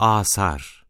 Asar.